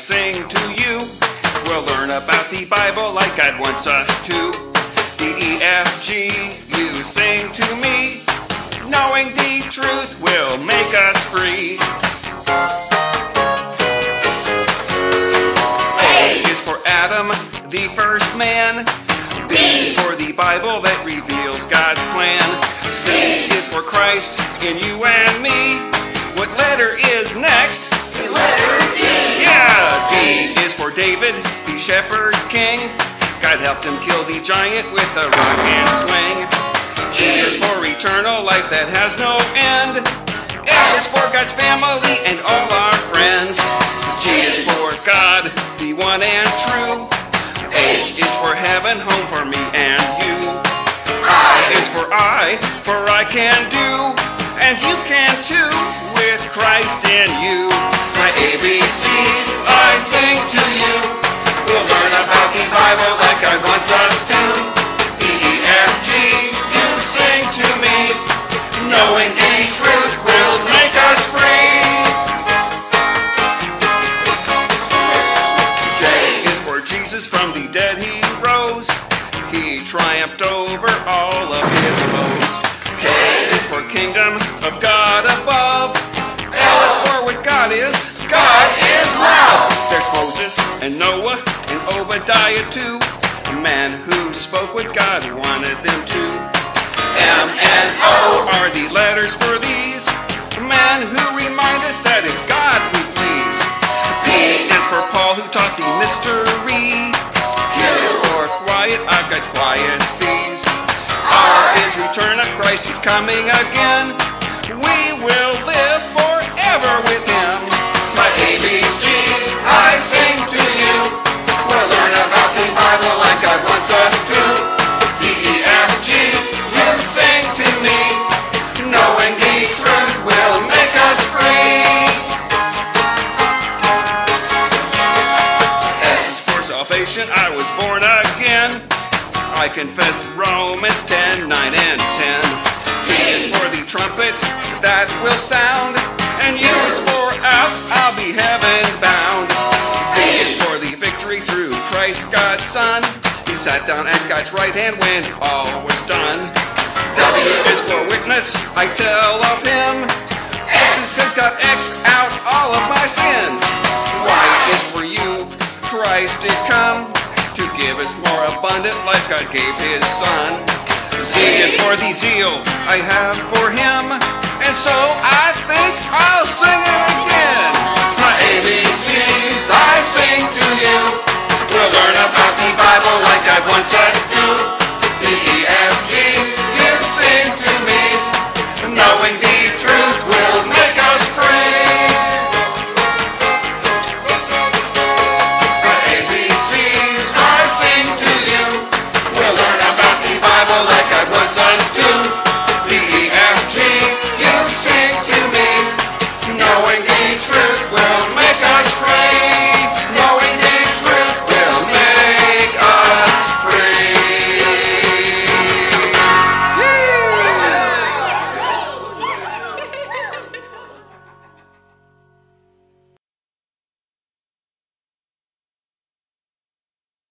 Sing to you. We'll learn about the Bible like God wants us to. D E F G, you sing to me. Knowing the truth will make us free. A is for Adam, the first man. B is for the Bible that reveals God's plan. C is for Christ in you and me. What letter is next? Letter D. Yeah, D is for David, the shepherd king. God helped him kill the giant with a rock and sling. E is for eternal life that has no end. F is for God's family and all our friends. G is for God, the one and true. H is for heaven, home for me and you. I is for I, for I can do, and you can too, with Christ in you. My ABCs I sing to you. We'll learn about the Bible like God wants us to. D E F G, you sing to me. Knowing the truth will make us free. J is for Jesus from the dead he rose. He triumphed over all Moses and Noah and Obadiah too. A man who spoke what God wanted them to. M and O are the letters for these. Men who remind us that it's God we please. P is for Paul who taught the mystery. Q is for quiet, I've got quiet seas. R is return of Christ, he's coming again. We will live forever with salvation, I was born again. I confessed Romans 10, 9, and 10. T is for the trumpet that will sound. And U is for out, I'll be heaven bound. V is for the victory through Christ God's Son. He sat down at God's right hand when all was done. W is for witness, I tell of him. X is cause God X'd Did come to give us more abundant life God gave his son. Z is for the zeal I have for him, and so I think I'll